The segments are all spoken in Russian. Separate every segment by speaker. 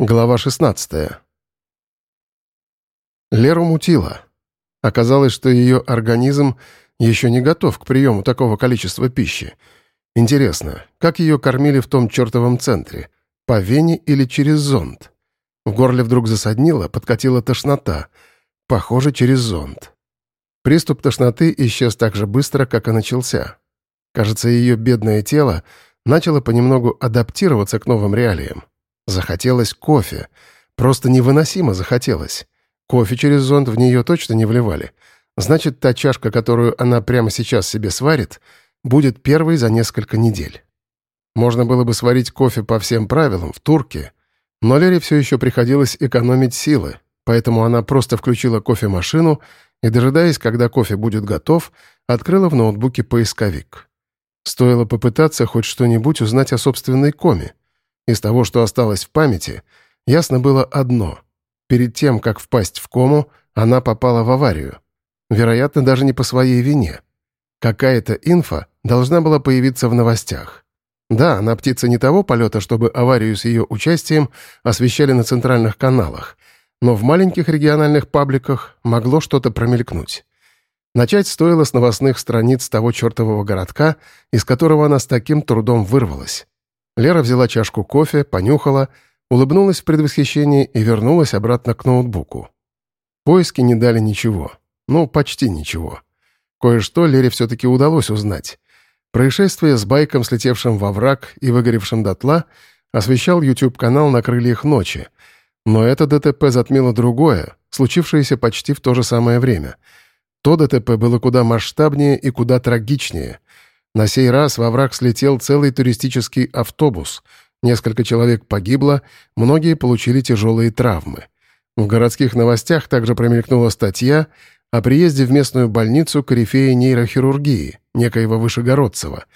Speaker 1: Глава 16. Леру мутило. Оказалось, что ее организм еще не готов к приему такого количества пищи. Интересно, как ее кормили в том чертовом центре? По вене или через зонд? В горле вдруг засаднило, подкатила тошнота. Похоже, через зонд. Приступ тошноты исчез так же быстро, как и начался. Кажется, ее бедное тело начало понемногу адаптироваться к новым реалиям. Захотелось кофе. Просто невыносимо захотелось. Кофе через зонд в нее точно не вливали. Значит, та чашка, которую она прямо сейчас себе сварит, будет первой за несколько недель. Можно было бы сварить кофе по всем правилам, в турке, но Лере все еще приходилось экономить силы, поэтому она просто включила кофемашину и, дожидаясь, когда кофе будет готов, открыла в ноутбуке поисковик. Стоило попытаться хоть что-нибудь узнать о собственной коме — из того, что осталось в памяти, ясно было одно. Перед тем, как впасть в кому, она попала в аварию. Вероятно, даже не по своей вине. Какая-то инфа должна была появиться в новостях. Да, она птица не того полета, чтобы аварию с ее участием освещали на центральных каналах, но в маленьких региональных пабликах могло что-то промелькнуть. Начать стоило с новостных страниц того чертового городка, из которого она с таким трудом вырвалась. Лера взяла чашку кофе, понюхала, улыбнулась в предвосхищении и вернулась обратно к ноутбуку. Поиски не дали ничего. Ну, почти ничего. Кое-что Лере все-таки удалось узнать. Происшествие с байком, слетевшим во враг и выгоревшим дотла, освещал YouTube-канал «На крыльях ночи». Но это ДТП затмило другое, случившееся почти в то же самое время. То ДТП было куда масштабнее и куда трагичнее. На сей раз во враг слетел целый туристический автобус. Несколько человек погибло, многие получили тяжелые травмы. В городских новостях также промелькнула статья о приезде в местную больницу корифея нейрохирургии, некоего Вышегородцева.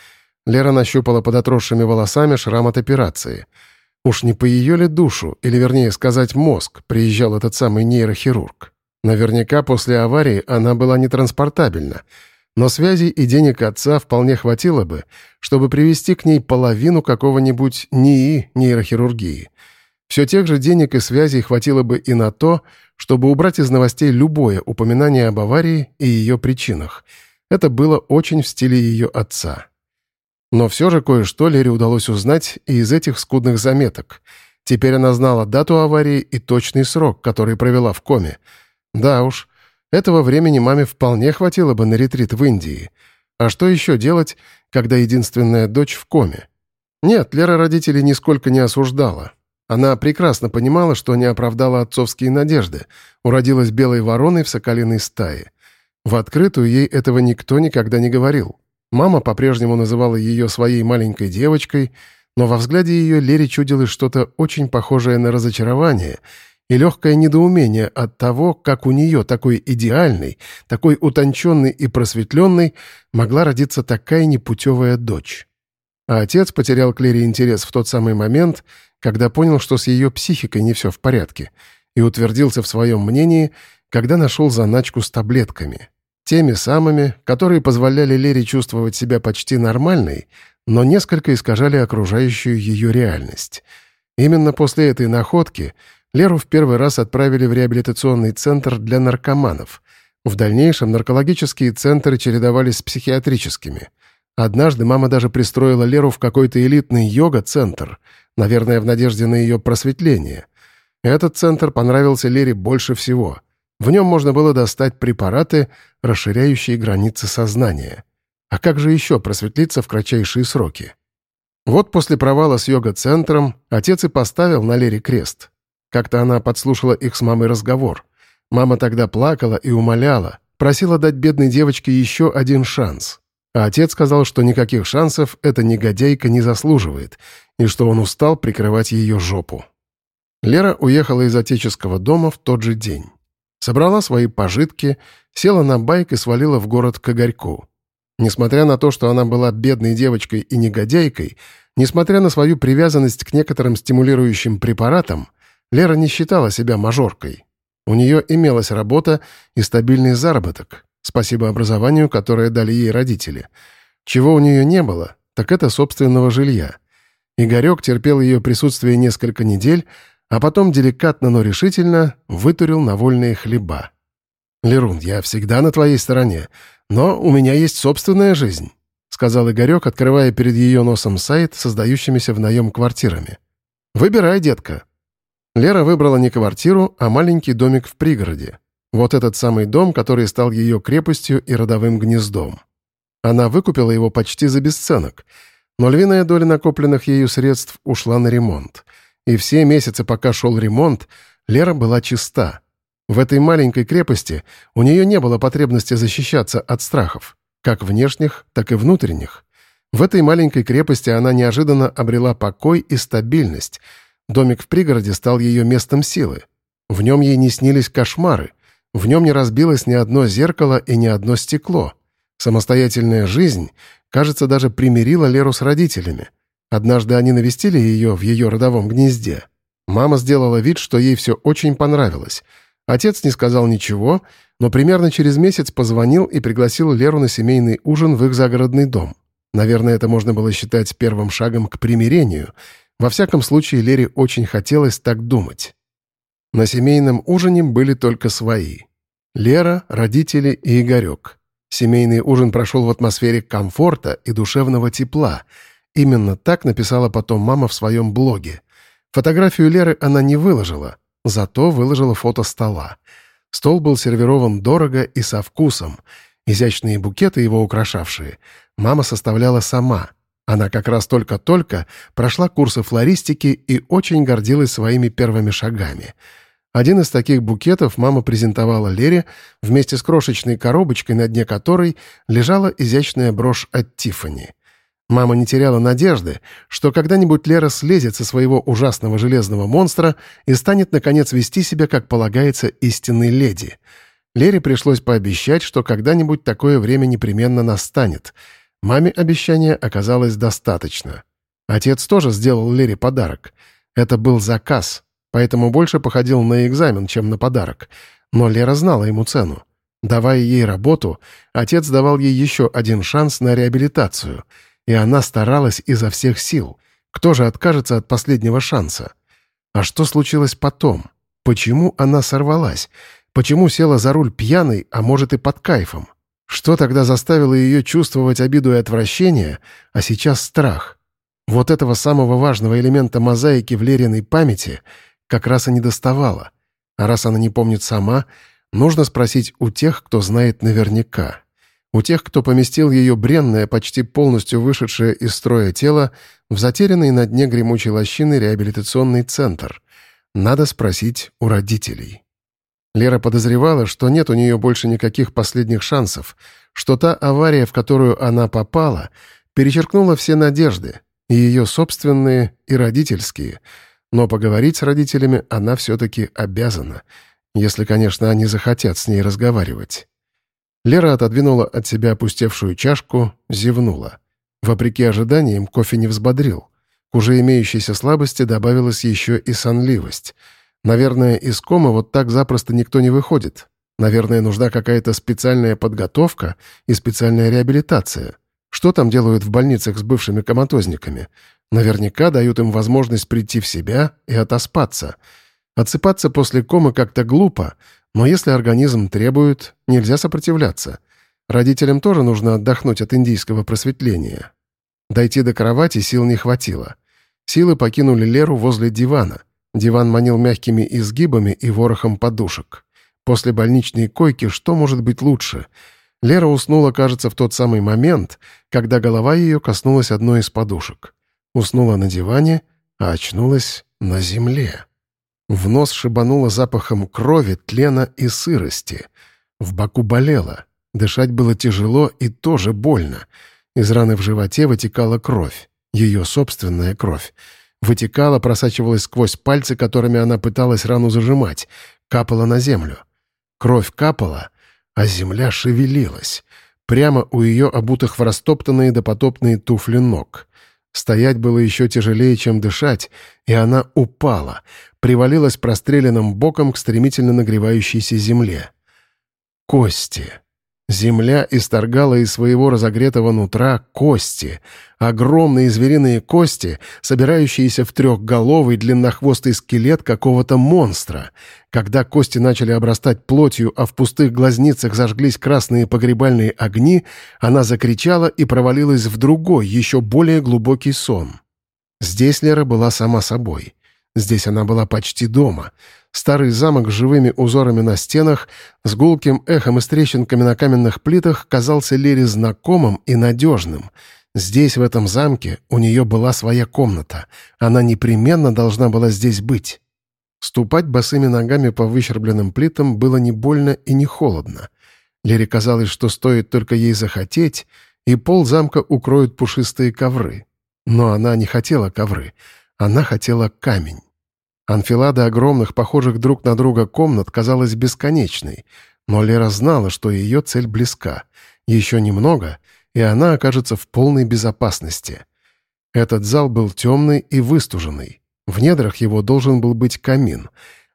Speaker 1: Лера нащупала под отросшими волосами шрам от операции. Уж не по ее ли душу, или вернее сказать мозг, приезжал этот самый нейрохирург? Наверняка после аварии она была нетранспортабельна — но связей и денег отца вполне хватило бы, чтобы привести к ней половину какого-нибудь НИИ нейрохирургии. Все тех же денег и связей хватило бы и на то, чтобы убрать из новостей любое упоминание об аварии и ее причинах. Это было очень в стиле ее отца. Но все же кое-что Лере удалось узнать и из этих скудных заметок. Теперь она знала дату аварии и точный срок, который провела в коме. Да уж, этого времени маме вполне хватило бы на ретрит в Индии. А что еще делать, когда единственная дочь в коме? Нет, Лера родителей нисколько не осуждала. Она прекрасно понимала, что не оправдала отцовские надежды, уродилась белой вороной в соколиной стае. В открытую ей этого никто никогда не говорил. Мама по-прежнему называла ее своей маленькой девочкой, но во взгляде ее Лере чудилось что-то очень похожее на разочарование — и легкое недоумение от того, как у нее, такой идеальной, такой утонченной и просветленной, могла родиться такая непутевая дочь. А отец потерял к Лере интерес в тот самый момент, когда понял, что с ее психикой не все в порядке, и утвердился в своем мнении, когда нашел заначку с таблетками. Теми самыми, которые позволяли Лере чувствовать себя почти нормальной, но несколько искажали окружающую ее реальность. Именно после этой находки — Леру в первый раз отправили в реабилитационный центр для наркоманов. В дальнейшем наркологические центры чередовались с психиатрическими. Однажды мама даже пристроила Леру в какой-то элитный йога-центр, наверное, в надежде на ее просветление. Этот центр понравился Лере больше всего. В нем можно было достать препараты, расширяющие границы сознания. А как же еще просветлиться в кратчайшие сроки? Вот после провала с йога-центром отец и поставил на Лере крест. Как-то она подслушала их с мамой разговор. Мама тогда плакала и умоляла, просила дать бедной девочке еще один шанс. А отец сказал, что никаких шансов эта негодяйка не заслуживает, и что он устал прикрывать ее жопу. Лера уехала из отеческого дома в тот же день. Собрала свои пожитки, села на байк и свалила в город к Игорьку. Несмотря на то, что она была бедной девочкой и негодяйкой, несмотря на свою привязанность к некоторым стимулирующим препаратам, Лера не считала себя мажоркой. У нее имелась работа и стабильный заработок, спасибо образованию, которое дали ей родители. Чего у нее не было, так это собственного жилья. Игорек терпел ее присутствие несколько недель, а потом деликатно, но решительно вытурил на вольные хлеба. «Лерун, я всегда на твоей стороне, но у меня есть собственная жизнь», сказал Игорек, открывая перед ее носом сайт, создающимися в наем квартирами. «Выбирай, детка». Лера выбрала не квартиру, а маленький домик в пригороде. Вот этот самый дом, который стал ее крепостью и родовым гнездом. Она выкупила его почти за бесценок, но львиная доля накопленных ею средств ушла на ремонт. И все месяцы, пока шел ремонт, Лера была чиста. В этой маленькой крепости у нее не было потребности защищаться от страхов, как внешних, так и внутренних. В этой маленькой крепости она неожиданно обрела покой и стабильность. Домик в пригороде стал ее местом силы. В нем ей не снились кошмары. В нем не разбилось ни одно зеркало и ни одно стекло. Самостоятельная жизнь, кажется, даже примирила Леру с родителями. Однажды они навестили ее в ее родовом гнезде. Мама сделала вид, что ей все очень понравилось. Отец не сказал ничего, но примерно через месяц позвонил и пригласил Леру на семейный ужин в их загородный дом. Наверное, это можно было считать первым шагом к примирению. Во всяком случае, Лере очень хотелось так думать. На семейном ужине были только свои. Лера, родители и Игорек. Семейный ужин прошел в атмосфере комфорта и душевного тепла. Именно так написала потом мама в своем блоге. Фотографию Леры она не выложила, зато выложила фото стола. Стол был сервирован дорого и со вкусом. Изящные букеты, его украшавшие, мама составляла сама. Она как раз только-только прошла курсы флористики и очень гордилась своими первыми шагами — один из таких букетов мама презентовала Лере вместе с крошечной коробочкой, на дне которой лежала изящная брошь от Тиффани. Мама не теряла надежды, что когда-нибудь Лера слезет со своего ужасного железного монстра и станет, наконец, вести себя, как полагается, истинной леди. Лере пришлось пообещать, что когда-нибудь такое время непременно настанет. Маме обещания оказалось достаточно. Отец тоже сделал Лере подарок. Это был заказ — поэтому больше походил на экзамен, чем на подарок. Но Лера знала ему цену. Давая ей работу, отец давал ей еще один шанс на реабилитацию, и она старалась изо всех сил. Кто же откажется от последнего шанса? А что случилось потом? Почему она сорвалась? Почему села за руль пьяной, а может и под кайфом? Что тогда заставило ее чувствовать обиду и отвращение, а сейчас страх? Вот этого самого важного элемента мозаики в Лериной памяти — как раз и не доставала. А раз она не помнит сама, нужно спросить у тех, кто знает наверняка. У тех, кто поместил ее бренное, почти полностью вышедшее из строя тело в затерянный на дне гремучей лощины реабилитационный центр. Надо спросить у родителей. Лера подозревала, что нет у нее больше никаких последних шансов, что та авария, в которую она попала, перечеркнула все надежды, и ее собственные, и родительские — но поговорить с родителями она все-таки обязана, если, конечно, они захотят с ней разговаривать. Лера отодвинула от себя опустевшую чашку, зевнула. Вопреки ожиданиям, кофе не взбодрил. К уже имеющейся слабости добавилась еще и сонливость. Наверное, из комы вот так запросто никто не выходит. Наверное, нужна какая-то специальная подготовка и специальная реабилитация. Что там делают в больницах с бывшими коматозниками? Наверняка дают им возможность прийти в себя и отоспаться. Отсыпаться после комы как-то глупо, но если организм требует, нельзя сопротивляться. Родителям тоже нужно отдохнуть от индийского просветления. Дойти до кровати сил не хватило. Силы покинули Леру возле дивана. Диван манил мягкими изгибами и ворохом подушек. После больничной койки что может быть лучше? Лера уснула, кажется, в тот самый момент, когда голова ее коснулась одной из подушек. Уснула на диване, а очнулась на земле. В нос шибануло запахом крови, тлена и сырости. В боку болело. Дышать было тяжело и тоже больно. Из раны в животе вытекала кровь. Ее собственная кровь. Вытекала, просачивалась сквозь пальцы, которыми она пыталась рану зажимать. Капала на землю. Кровь капала, а земля шевелилась. Прямо у ее обутых в растоптанные допотопные туфли ног. Стоять было еще тяжелее, чем дышать, и она упала, привалилась простреленным боком к стремительно нагревающейся земле. Кости. Земля исторгала из своего разогретого нутра кости, огромные звериные кости, собирающиеся в трехголовый длиннохвостый скелет какого-то монстра. Когда кости начали обрастать плотью, а в пустых глазницах зажглись красные погребальные огни, она закричала и провалилась в другой, еще более глубокий сон. Здесь Лера была сама собой. Здесь она была почти дома — Старый замок с живыми узорами на стенах, с гулким эхом и трещинками на каменных плитах казался Лере знакомым и надежным. Здесь, в этом замке, у нее была своя комната. Она непременно должна была здесь быть. Ступать босыми ногами по выщербленным плитам было не больно и не холодно. Лере казалось, что стоит только ей захотеть, и пол замка укроют пушистые ковры. Но она не хотела ковры, она хотела камень. Анфилада огромных, похожих друг на друга комнат казалась бесконечной, но Лера знала, что ее цель близка. Еще немного, и она окажется в полной безопасности. Этот зал был темный и выстуженный. В недрах его должен был быть камин,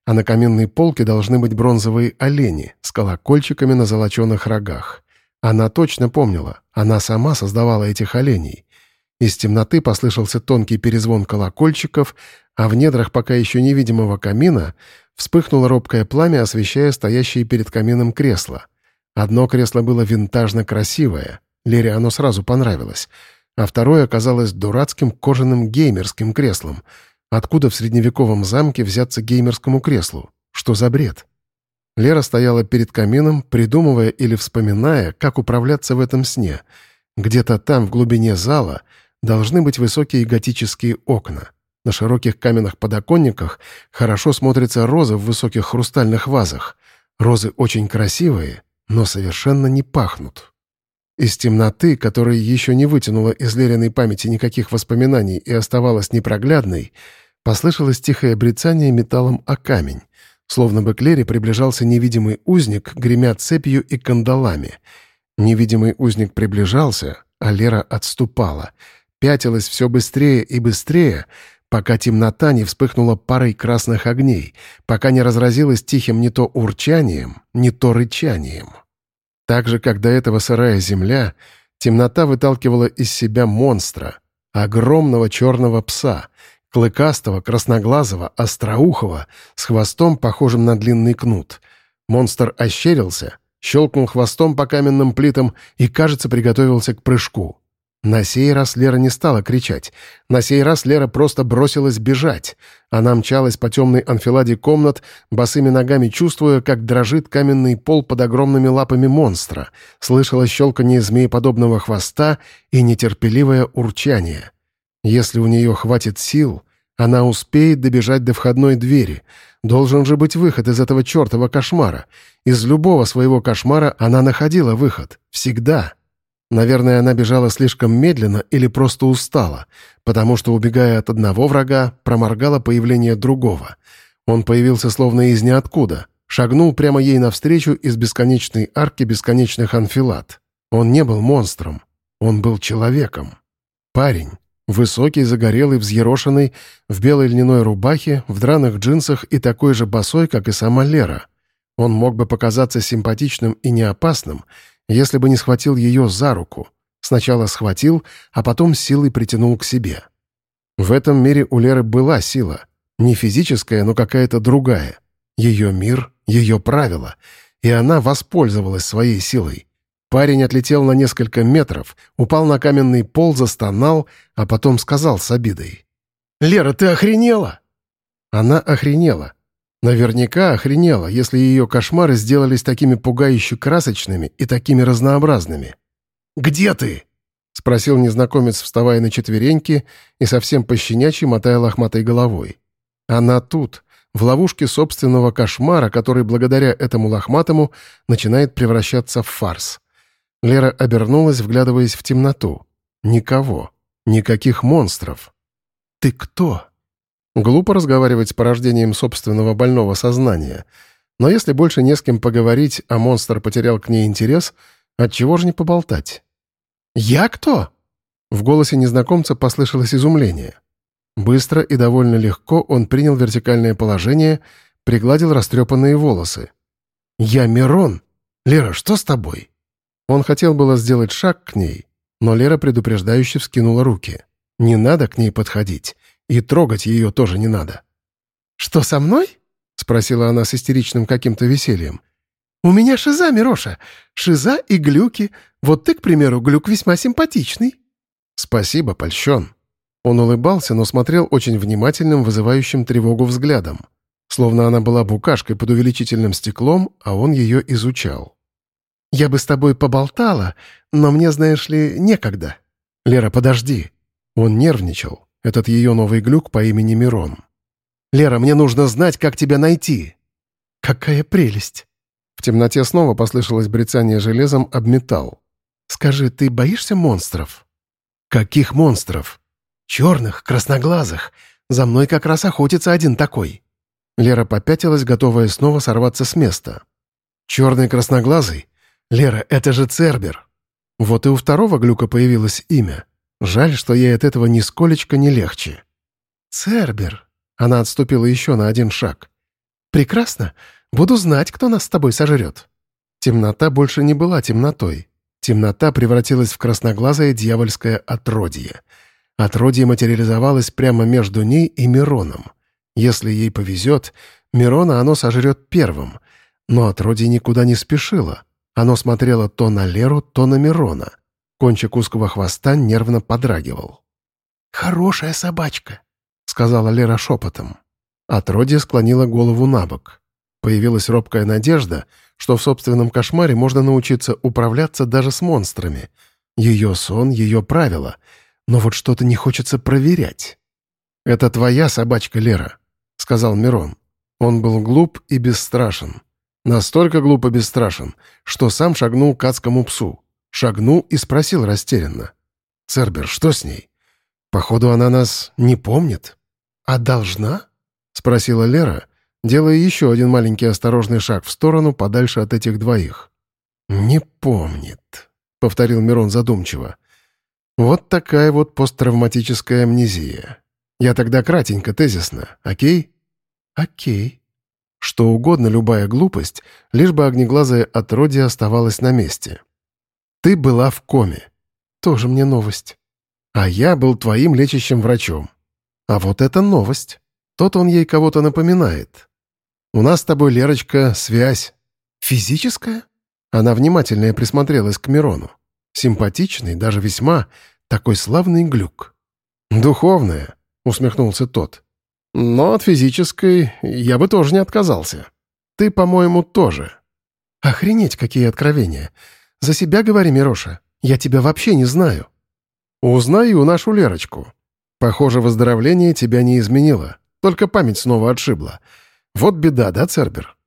Speaker 1: а на каминной полке должны быть бронзовые олени с колокольчиками на золоченых рогах. Она точно помнила, она сама создавала этих оленей. Из темноты послышался тонкий перезвон колокольчиков, а в недрах пока еще невидимого камина вспыхнуло робкое пламя, освещая стоящие перед камином кресла. Одно кресло было винтажно красивое, Лере оно сразу понравилось, а второе оказалось дурацким кожаным геймерским креслом. Откуда в средневековом замке взяться геймерскому креслу? Что за бред? Лера стояла перед камином, придумывая или вспоминая, как управляться в этом сне. Где-то там, в глубине зала, должны быть высокие готические окна. На широких каменных подоконниках хорошо смотрятся розы в высоких хрустальных вазах. Розы очень красивые, но совершенно не пахнут. Из темноты, которая еще не вытянула из Лериной памяти никаких воспоминаний и оставалась непроглядной, послышалось тихое брецание металлом о камень. Словно бы к Лере приближался невидимый узник, гремя цепью и кандалами. Невидимый узник приближался, а Лера отступала. Пятилась все быстрее и быстрее — пока темнота не вспыхнула парой красных огней, пока не разразилась тихим не то урчанием, не то рычанием. Так же, как до этого сырая земля, темнота выталкивала из себя монстра, огромного черного пса, клыкастого, красноглазого, остроухого, с хвостом, похожим на длинный кнут. Монстр ощерился, щелкнул хвостом по каменным плитам и, кажется, приготовился к прыжку. На сей раз Лера не стала кричать. На сей раз Лера просто бросилась бежать. Она мчалась по темной анфиладе комнат, босыми ногами чувствуя, как дрожит каменный пол под огромными лапами монстра. Слышала щелканье змееподобного хвоста и нетерпеливое урчание. Если у нее хватит сил, она успеет добежать до входной двери. Должен же быть выход из этого чертова кошмара. Из любого своего кошмара она находила выход. Всегда. Наверное, она бежала слишком медленно или просто устала, потому что, убегая от одного врага, проморгала появление другого. Он появился словно из ниоткуда, шагнул прямо ей навстречу из бесконечной арки бесконечных анфилат. Он не был монстром, он был человеком. Парень, высокий, загорелый, взъерошенный, в белой льняной рубахе, в драных джинсах и такой же босой, как и сама Лера. Он мог бы показаться симпатичным и неопасным, если бы не схватил ее за руку. Сначала схватил, а потом силой притянул к себе. В этом мире у Леры была сила. Не физическая, но какая-то другая. Ее мир, ее правила. И она воспользовалась своей силой. Парень отлетел на несколько метров, упал на каменный пол, застонал, а потом сказал с обидой. «Лера, ты охренела?» Она охренела. Наверняка охренела, если ее кошмары сделались такими пугающе красочными и такими разнообразными. «Где ты?» — спросил незнакомец, вставая на четвереньки и совсем пощенячьи мотая лохматой головой. «Она тут, в ловушке собственного кошмара, который благодаря этому лохматому начинает превращаться в фарс». Лера обернулась, вглядываясь в темноту. «Никого. Никаких монстров». «Ты кто?» Глупо разговаривать с порождением собственного больного сознания. Но если больше не с кем поговорить, а монстр потерял к ней интерес, отчего же не поболтать? «Я кто?» В голосе незнакомца послышалось изумление. Быстро и довольно легко он принял вертикальное положение, пригладил растрепанные волосы. «Я Мирон. Лера, что с тобой?» Он хотел было сделать шаг к ней, но Лера предупреждающе вскинула руки. Не надо к ней подходить, и трогать ее тоже не надо.
Speaker 2: «Что со мной?» — спросила она с истеричным каким-то весельем. «У меня шиза, Мироша. Шиза и глюки. Вот ты, к примеру, глюк весьма симпатичный».
Speaker 1: «Спасибо, польщен». Он улыбался, но смотрел очень внимательным, вызывающим тревогу взглядом. Словно она была букашкой под увеличительным стеклом, а он ее изучал.
Speaker 2: «Я бы с тобой поболтала, но мне, знаешь ли, некогда».
Speaker 1: «Лера, подожди». Он нервничал. Этот ее новый глюк по имени Мирон. «Лера, мне нужно знать, как тебя найти».
Speaker 2: «Какая прелесть!»
Speaker 1: В темноте снова послышалось брецание железом об металл.
Speaker 2: «Скажи, ты боишься монстров?»
Speaker 1: «Каких монстров?»
Speaker 2: «Черных, красноглазых. За мной как раз охотится один такой».
Speaker 1: Лера попятилась, готовая снова сорваться с места. «Черный красноглазый? Лера, это же Цербер!» Вот и у второго глюка появилось имя. Жаль, что ей от этого нисколечко не легче.
Speaker 2: «Цербер!»
Speaker 1: Она отступила еще на один шаг.
Speaker 2: «Прекрасно. Буду знать, кто нас с тобой сожрет».
Speaker 1: Темнота больше не была темнотой. Темнота превратилась в красноглазое дьявольское отродье. Отродье материализовалось прямо между ней и Мироном. Если ей повезет, Мирона оно сожрет первым. Но отродье никуда не спешило. Оно смотрело то на Леру, то на Мирона. Кончик узкого хвоста нервно подрагивал.
Speaker 2: «Хорошая собачка», —
Speaker 1: сказала Лера шепотом. Отродье склонило голову на бок. Появилась робкая надежда, что в собственном кошмаре можно научиться управляться даже с монстрами. Ее сон, ее правила. Но вот что-то не хочется проверять. «Это твоя собачка, Лера», — сказал Мирон. Он был глуп и бесстрашен. Настолько глуп и бесстрашен, что сам шагнул к адскому псу. Шагнул и спросил растерянно. «Цербер, что с ней? Походу, она нас не помнит».
Speaker 2: «А должна?»
Speaker 1: — спросила Лера, делая еще один маленький осторожный шаг в сторону, подальше от этих двоих. «Не помнит», — повторил Мирон задумчиво. «Вот такая вот посттравматическая амнезия. Я тогда кратенько, тезисно, окей?»
Speaker 2: «Окей».
Speaker 1: Что угодно, любая глупость, лишь бы огнеглазое отродье оставалось на месте. Ты была в коме.
Speaker 2: Тоже мне новость.
Speaker 1: А я был твоим лечащим врачом. А вот это новость. Тот он ей кого-то напоминает. У нас с тобой, Лерочка, связь.
Speaker 2: Физическая?
Speaker 1: Она внимательнее присмотрелась к Мирону. Симпатичный, даже весьма, такой славный глюк. «Духовная», — усмехнулся тот. «Но от физической я бы тоже не отказался. Ты, по-моему, тоже».
Speaker 2: «Охренеть, какие откровения! За себя говори, Мироша. Я тебя вообще не знаю».
Speaker 1: «Узнаю нашу Лерочку. Похоже, выздоровление тебя не изменило, только память снова отшибла. Вот беда, да, Цербер?»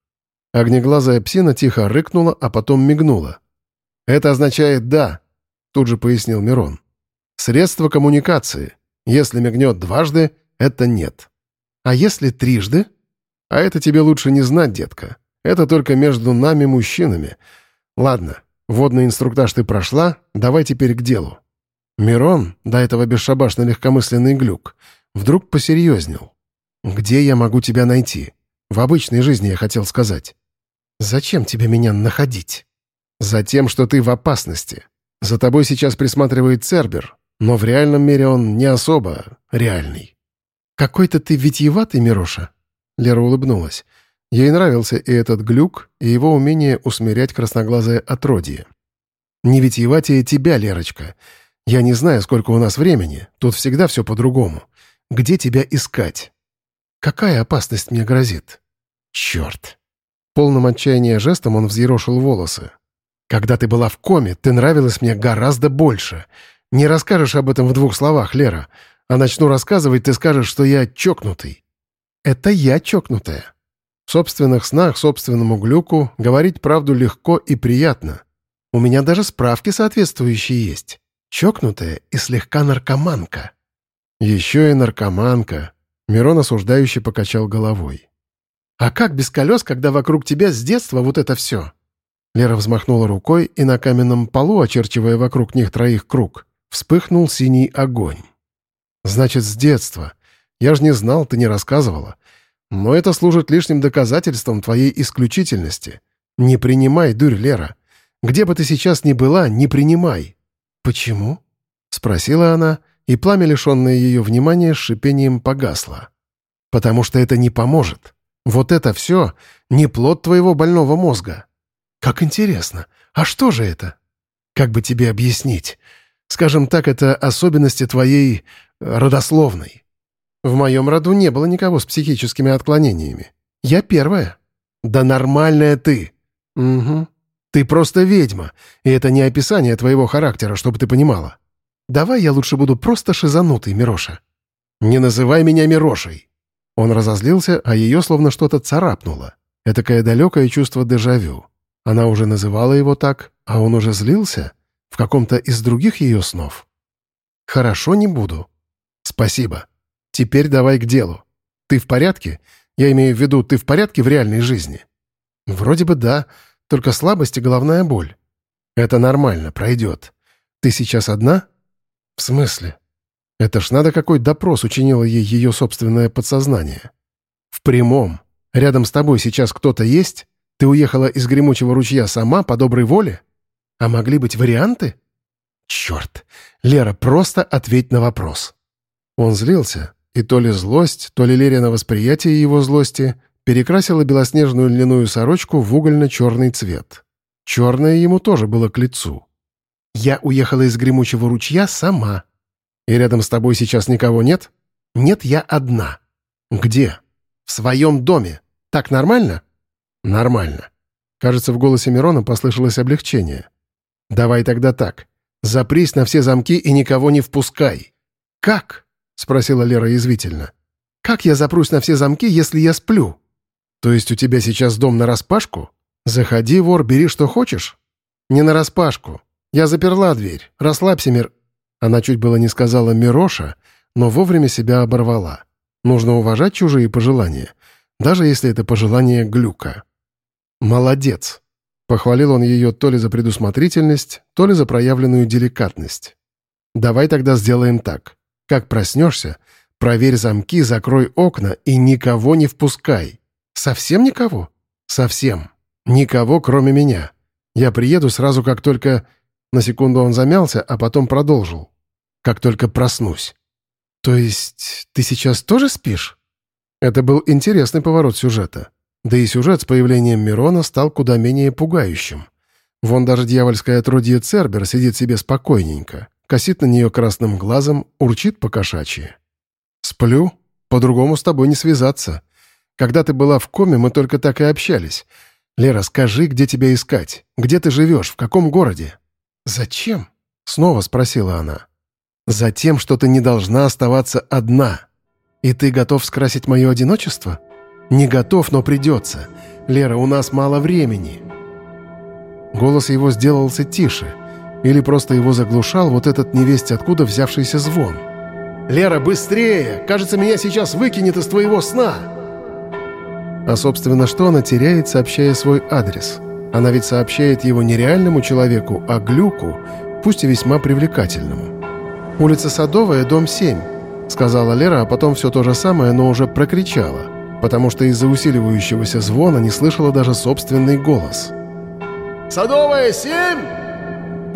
Speaker 1: Огнеглазая псина тихо рыкнула, а потом мигнула. «Это означает «да», — тут же пояснил Мирон. «Средство коммуникации. Если мигнет дважды, это нет.
Speaker 2: А если трижды?»
Speaker 1: «А это тебе лучше не знать, детка. Это только между нами, мужчинами. Ладно, Водный инструктаж ты прошла, давай теперь к делу». Мирон, до этого бесшабашно легкомысленный глюк, вдруг посерьезнел. «Где я могу тебя найти? В обычной жизни я хотел сказать».
Speaker 2: «Зачем тебе меня находить?»
Speaker 1: «Затем, что ты в опасности. За тобой сейчас присматривает Цербер, но в реальном мире он не особо реальный».
Speaker 2: «Какой-то ты витьеватый, Мироша?»
Speaker 1: Лера улыбнулась. Ей нравился и этот глюк, и его умение усмирять красноглазое отродье. «Не витиеватее тебя, Лерочка. Я не знаю, сколько у нас времени. Тут всегда все по-другому. Где тебя искать?»
Speaker 2: «Какая опасность мне грозит?»
Speaker 1: «Черт!» Полным отчаяния жестом он взъерошил волосы. «Когда ты была в коме, ты нравилась мне гораздо больше. Не расскажешь об этом в двух словах, Лера. А начну рассказывать, ты скажешь, что я чокнутый».
Speaker 2: «Это я чокнутая»,
Speaker 1: в собственных снах собственному глюку говорить правду легко и приятно.
Speaker 2: У меня даже справки соответствующие есть. Чокнутая и слегка наркоманка.
Speaker 1: Еще и наркоманка. Мирон осуждающе покачал головой.
Speaker 2: «А как без колес, когда вокруг тебя с детства вот это все?»
Speaker 1: Лера взмахнула рукой, и на каменном полу, очерчивая вокруг них троих круг, вспыхнул синий огонь. «Значит, с детства. Я ж не знал, ты не рассказывала. Но это служит лишним доказательством твоей исключительности. Не принимай дурь, Лера. Где бы ты сейчас ни была, не принимай».
Speaker 2: «Почему?»
Speaker 1: — спросила она, и пламя, лишенное ее внимания, шипением погасло. «Потому что это не поможет. Вот это все не плод твоего больного мозга».
Speaker 2: «Как интересно. А что же это?»
Speaker 1: «Как бы тебе объяснить? Скажем так, это особенности твоей родословной. В моем роду не было никого с психическими отклонениями. Я первая». «Да нормальная ты!» «Угу. Ты просто ведьма, и это не описание твоего характера, чтобы ты понимала.
Speaker 2: Давай я лучше буду просто шизанутый, Мироша».
Speaker 1: «Не называй меня Мирошей!» Он разозлился, а ее словно что-то царапнуло. Этакое далекое чувство дежавю. Она уже называла его так, а он уже злился в каком-то из других ее снов. «Хорошо, не буду». «Спасибо. Теперь давай к делу. Ты в порядке? Я имею в виду, ты в порядке в реальной жизни?» «Вроде бы да, только слабость и головная боль». «Это нормально, пройдет. Ты сейчас одна?» «В смысле?» Это ж надо какой допрос учинило ей ее собственное подсознание. «В прямом. Рядом с тобой сейчас кто-то есть? Ты уехала из гремучего ручья сама, по доброй воле? А могли быть варианты?» «Черт! Лера, просто ответь на вопрос». Он злился, и то ли злость, то ли Лерина восприятие его злости перекрасила белоснежную льняную сорочку в угольно-черный цвет. Черное ему тоже было к лицу. «Я уехала из гремучего ручья сама», «И рядом с тобой сейчас никого нет?» «Нет, я одна». «Где?» «В своем доме. Так нормально?» «Нормально». Кажется, в голосе Мирона послышалось облегчение. «Давай тогда так. Запрись на все замки и никого не впускай». «Как?» — спросила Лера язвительно. «Как я запрусь на все замки, если я сплю?» «То есть у тебя сейчас дом нараспашку? Заходи, вор, бери, что хочешь?» «Не нараспашку. Я заперла дверь. Расслабься, Мир...» Она чуть было не сказала «Мироша», но вовремя себя оборвала. Нужно уважать чужие пожелания, даже если это пожелание глюка. «Молодец!» — похвалил он ее то ли за предусмотрительность, то ли за проявленную деликатность. «Давай тогда сделаем так. Как проснешься, проверь замки, закрой окна и никого не впускай. Совсем никого? Совсем. Никого, кроме меня. Я приеду сразу, как только... На секунду он замялся, а потом продолжил. «Как только проснусь». «То есть ты сейчас тоже спишь?» Это был интересный поворот сюжета. Да и сюжет с появлением Мирона стал куда менее пугающим. Вон даже дьявольская отродье Цербер сидит себе спокойненько, косит на нее красным глазом, урчит по-кошачьи. «Сплю? По-другому с тобой не связаться. Когда ты была в коме, мы только так и общались. Лера, скажи, где тебя искать? Где ты живешь? В каком городе?» «Зачем?» — снова спросила она. «Затем, что ты не должна оставаться одна. И ты готов скрасить мое одиночество? Не готов, но придется. Лера, у нас мало времени». Голос его сделался тише, или просто его заглушал вот этот невесть откуда взявшийся звон. «Лера, быстрее! Кажется, меня сейчас выкинет из твоего сна!» А, собственно, что она теряет, сообщая свой адрес? Она ведь сообщает его не реальному человеку, а глюку, пусть и весьма привлекательному. «Улица Садовая, дом 7», — сказала Лера, а потом все то же самое, но уже прокричала, потому что из-за усиливающегося звона не слышала даже собственный голос.
Speaker 2: «Садовая, 7!»
Speaker 1: —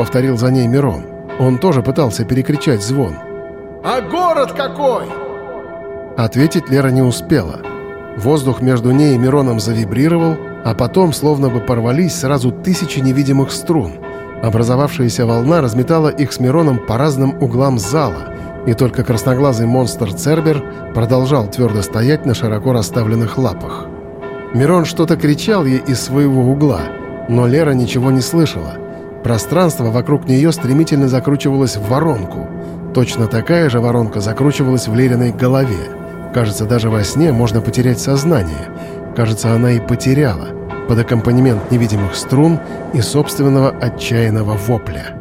Speaker 1: повторил за ней Мирон. Он тоже пытался перекричать звон.
Speaker 2: «А город какой?»
Speaker 1: Ответить Лера не успела. Воздух между ней и Мироном завибрировал, а потом, словно бы порвались сразу тысячи невидимых струн. Образовавшаяся волна разметала их с Мироном по разным углам зала, и только красноглазый монстр Цербер продолжал твердо стоять на широко расставленных лапах. Мирон что-то кричал ей из своего угла, но Лера ничего не слышала. Пространство вокруг нее стремительно закручивалось в воронку. Точно такая же воронка закручивалась в Лериной голове. Кажется, даже во сне можно потерять сознание — Кажется, она и потеряла под аккомпанемент невидимых струн и собственного отчаянного вопля.